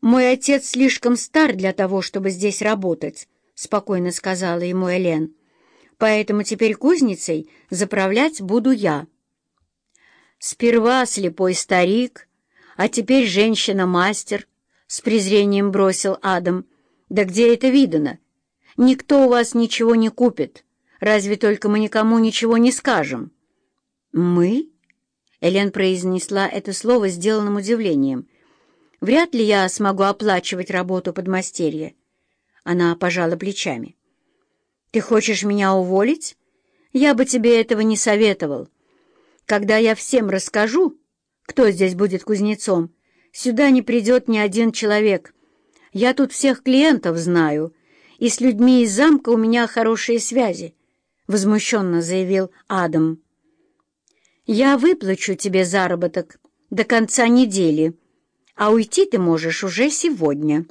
«Мой отец слишком стар для того, чтобы здесь работать», — спокойно сказала ему Элен. «Поэтому теперь кузницей заправлять буду я». «Сперва слепой старик, а теперь женщина-мастер», — с презрением бросил Адам. «Да где это видано? Никто у вас ничего не купит, разве только мы никому ничего не скажем». «Мы?» — Элен произнесла это слово сделанным удивлением — Вряд ли я смогу оплачивать работу подмастерья. Она пожала плечами. Ты хочешь меня уволить? Я бы тебе этого не советовал. Когда я всем расскажу, кто здесь будет кузнецом, сюда не придет ни один человек. Я тут всех клиентов знаю, и с людьми из замка у меня хорошие связи, — возмущенно заявил Адам. «Я выплачу тебе заработок до конца недели», а уйти ты можешь уже сегодня».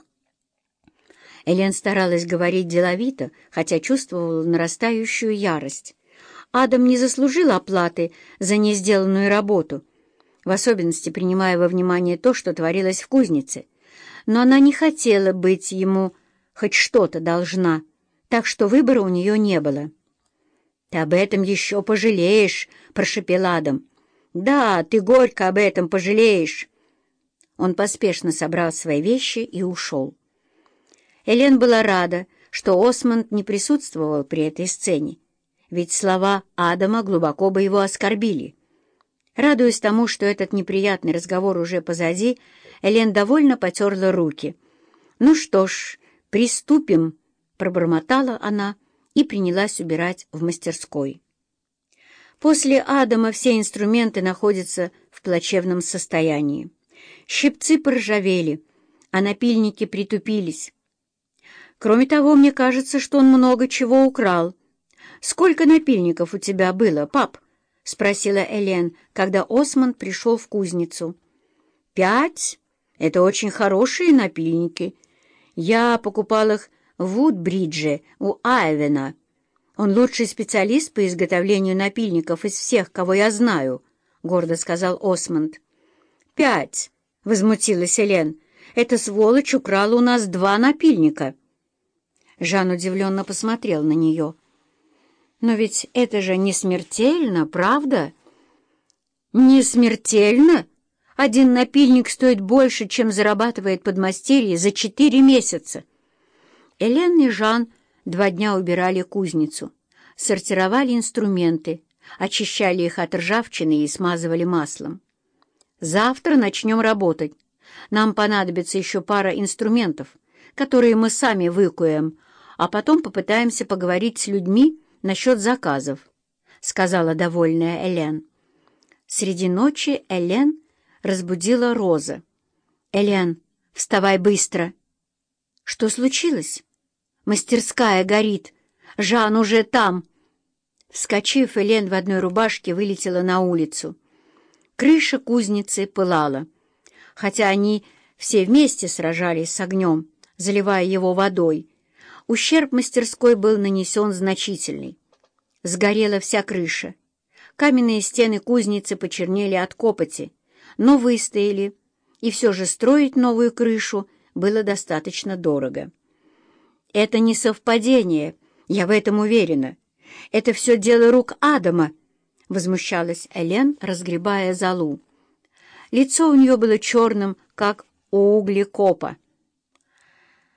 Элен старалась говорить деловито, хотя чувствовала нарастающую ярость. Адам не заслужил оплаты за несделанную работу, в особенности принимая во внимание то, что творилось в кузнице. Но она не хотела быть ему хоть что-то должна, так что выбора у нее не было. «Ты об этом еще пожалеешь», — прошепел Адам. «Да, ты горько об этом пожалеешь». Он поспешно собрал свои вещи и ушел. Элен была рада, что Осмонд не присутствовал при этой сцене, ведь слова Адама глубоко бы его оскорбили. Радуясь тому, что этот неприятный разговор уже позади, Элен довольно потерла руки. «Ну что ж, приступим», — пробормотала она и принялась убирать в мастерской. После Адама все инструменты находятся в плачевном состоянии. Щипцы поржавели, а напильники притупились. Кроме того, мне кажется, что он много чего украл. «Сколько напильников у тебя было, пап?» — спросила Элен, когда Осман пришел в кузницу. «Пять? Это очень хорошие напильники. Я покупал их в Вудбридже у Айвена. Он лучший специалист по изготовлению напильников из всех, кого я знаю», — гордо сказал Осмонд. «Пять!» — возмутилась Элен. «Эта сволочь украла у нас два напильника». Жан удивленно посмотрел на нее. «Но ведь это же не смертельно, правда?» «Не смертельно? Один напильник стоит больше, чем зарабатывает подмастерье за четыре месяца». Элен и Жан два дня убирали кузницу, сортировали инструменты, очищали их от ржавчины и смазывали маслом. Завтра начнем работать. Нам понадобится еще пара инструментов, которые мы сами выкуем, а потом попытаемся поговорить с людьми насчет заказов», — сказала довольная Элен. Среди ночи Элен разбудила Роза. «Элен, вставай быстро!» «Что случилось?» «Мастерская горит. Жан уже там!» Вскочив, Элен в одной рубашке вылетела на улицу. Крыша кузницы пылала. Хотя они все вместе сражались с огнем, заливая его водой, ущерб мастерской был нанесен значительный. Сгорела вся крыша. Каменные стены кузницы почернели от копоти, но выстояли, и все же строить новую крышу было достаточно дорого. «Это не совпадение, я в этом уверена. Это все дело рук Адама», — возмущалась Элен, разгребая залу. Лицо у нее было черным, как у углекопа.